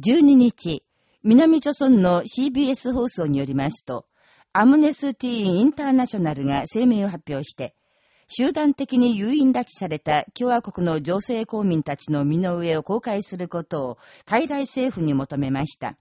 12日、南朝村の CBS 放送によりますと、アムネスティーン・インターナショナルが声明を発表して、集団的に誘引拉致された共和国の女性公民たちの身の上を公開することを、海外政府に求めました。